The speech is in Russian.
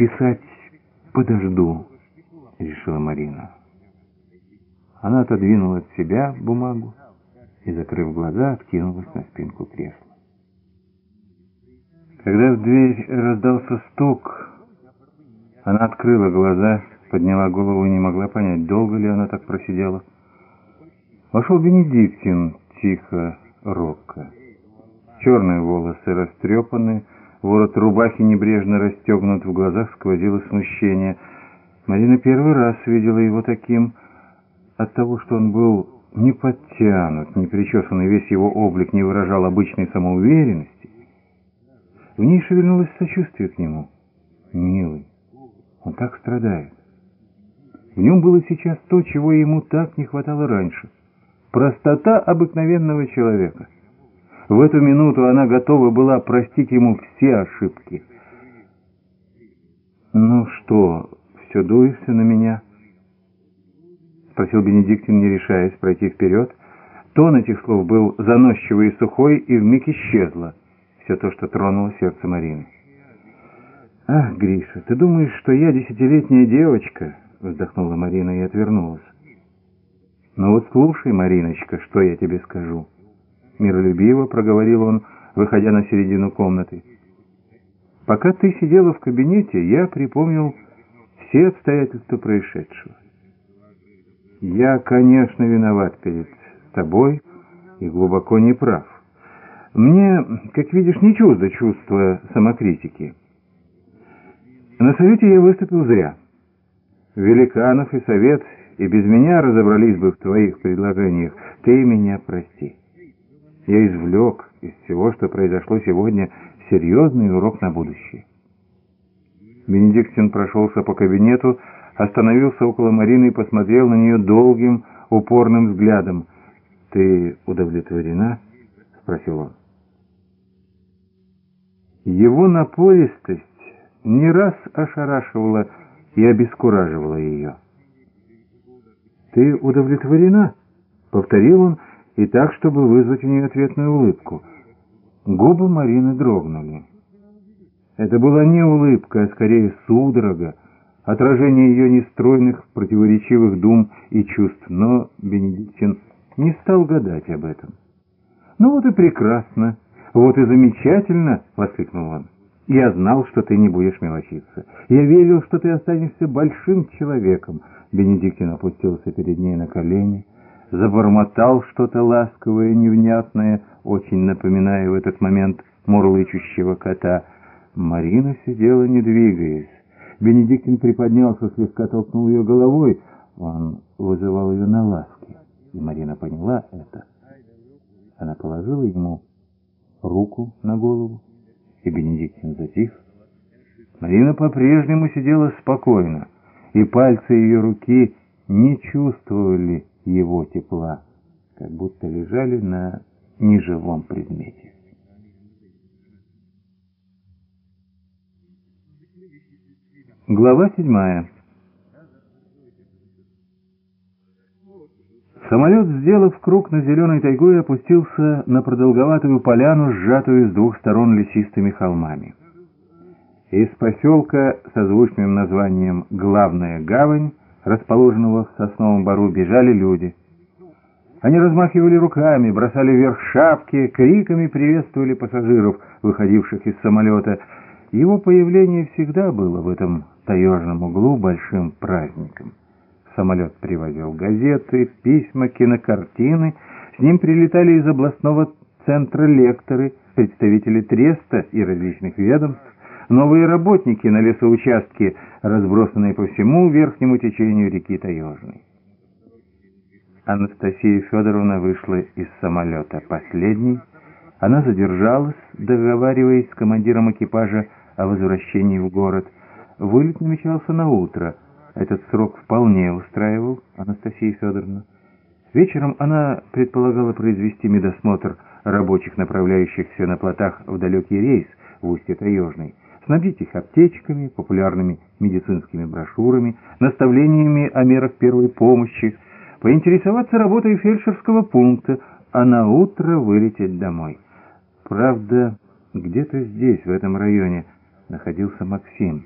писать подожду», — решила Марина. Она отодвинула от себя бумагу и, закрыв глаза, откинулась на спинку кресла. Когда в дверь раздался стук, она открыла глаза, подняла голову и не могла понять, долго ли она так просидела. Вошел Бенедиктин, тихо, робко. Черные волосы растрепаны, ворот рубахи небрежно расстегнут, в глазах сквозило смущение. Марина первый раз видела его таким, от того, что он был не подтянут, не причесанный, весь его облик не выражал обычной самоуверенности. В ней шевельнулось сочувствие к нему. Милый, он так страдает. В нем было сейчас то, чего ему так не хватало раньше. Простота обыкновенного человека. В эту минуту она готова была простить ему все ошибки. «Ну что, все дуешься на меня?» спросил Бенедиктин, не решаясь пройти вперед. Тон этих слов был заносчивый и сухой, и вмиг исчезло все то, что тронуло сердце Марины. «Ах, Гриша, ты думаешь, что я десятилетняя девочка?» вздохнула Марина и отвернулась. «Ну вот слушай, Мариночка, что я тебе скажу». Миролюбиво проговорил он, выходя на середину комнаты. «Пока ты сидела в кабинете, я припомнил все обстоятельства происшедшего. Я, конечно, виноват перед тобой и глубоко не прав. Мне, как видишь, не чуждо чувство самокритики. На совете я выступил зря. Великанов и совет и без меня разобрались бы в твоих предложениях. Ты меня прости. Я извлек из всего, что произошло сегодня, серьезный урок на будущее. Бенедиктин прошелся по кабинету, остановился около Марины и посмотрел на нее долгим, упорным взглядом. «Ты удовлетворена?» — спросил он. Его напористость не раз ошарашивала и обескураживала ее. «Ты удовлетворена?» — повторил он, и так, чтобы вызвать у нее ответную улыбку. Губы Марины дрогнули. Это была не улыбка, а скорее судорога, отражение ее нестройных, противоречивых дум и чувств, но Бенедиктин не стал гадать об этом. «Ну вот и прекрасно, вот и замечательно!» — воскликнул он. «Я знал, что ты не будешь мелочиться. Я верил, что ты останешься большим человеком». Бенедиктин опустился перед ней на колени, забормотал что-то ласковое, невнятное, очень напоминая в этот момент мурлычущего кота. Марина сидела, не двигаясь. Бенедиктин приподнялся, слегка толкнул ее головой. Он вызывал ее на ласки, и Марина поняла это. Она положила ему руку на голову, и Бенедиктин затих. Марина по-прежнему сидела спокойно, и пальцы ее руки не чувствовали его тепла, как будто лежали на неживом предмете. Глава седьмая. Самолет, сделав круг над зеленой тайгой, опустился на продолговатую поляну, сжатую с двух сторон лесистыми холмами. Из поселка со звучным названием «Главная гавань», расположенного в сосновом бару, бежали люди. Они размахивали руками, бросали вверх шапки, криками приветствовали пассажиров, выходивших из самолета. Его появление всегда было в этом таежном углу большим праздником. Самолет привозил газеты, письма, кинокартины. С ним прилетали из областного центра лекторы, представители треста и различных ведомств, новые работники на лесоучастке, разбросанные по всему верхнему течению реки Таежной. Анастасия Федоровна вышла из самолета последней. Она задержалась, договариваясь с командиром экипажа о возвращении в город – Вылет намечался на утро. Этот срок вполне устраивал Анастасию Федоровну. Вечером она предполагала произвести медосмотр рабочих, направляющихся на плотах в далекий рейс в устье Таежной, снабдить их аптечками, популярными медицинскими брошюрами, наставлениями о мерах первой помощи, поинтересоваться работой фельдшерского пункта, а на утро вылететь домой. Правда, где-то здесь, в этом районе, находился Максим.